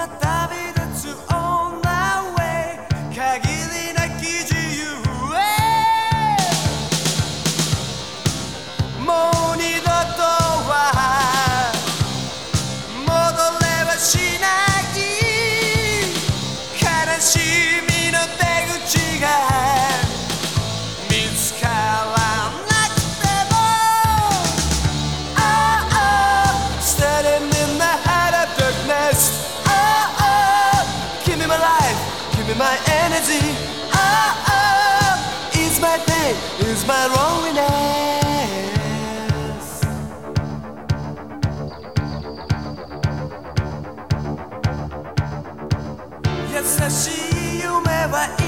mataba. me my energy. Ah, ah. Oh, oh, Is my pain, Is my loneliness. 優しい夢は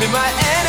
be my end.